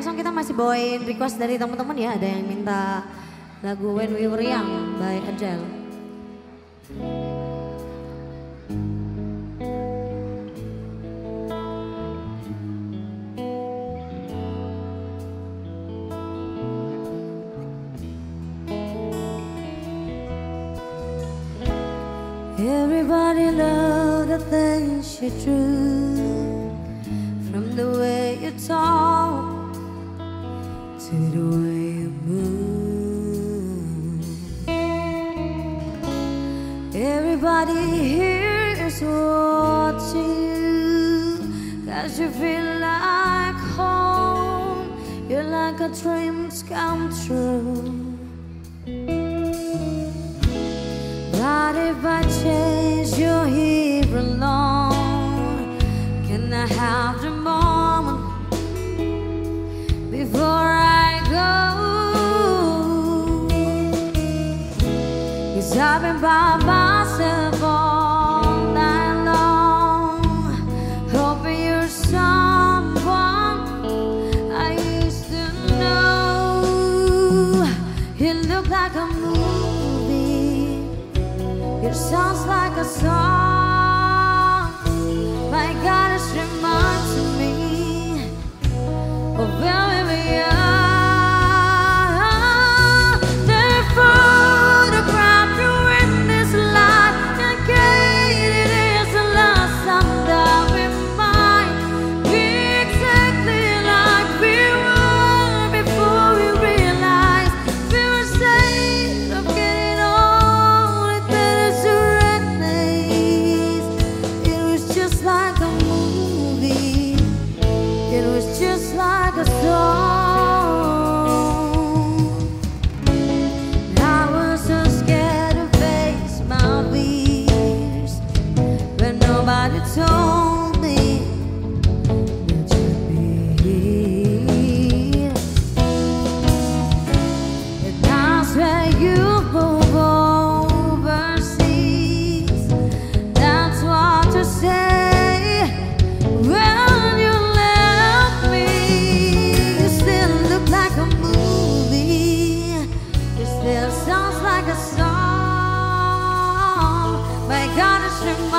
next song kita masih bawain request dari teman-teman ya. Ada yang minta lagu When We Were Young by Adele. Everybody love the things you do From the way you talk Everybody here is watching you Cause you feel like home You're like a dream come true But if I change, you're here alone. Can I have the moment I've been by myself all night long, hoping you're someone I used to know. You look like a movie. It sounds like a song. sounds like a song, My God is true.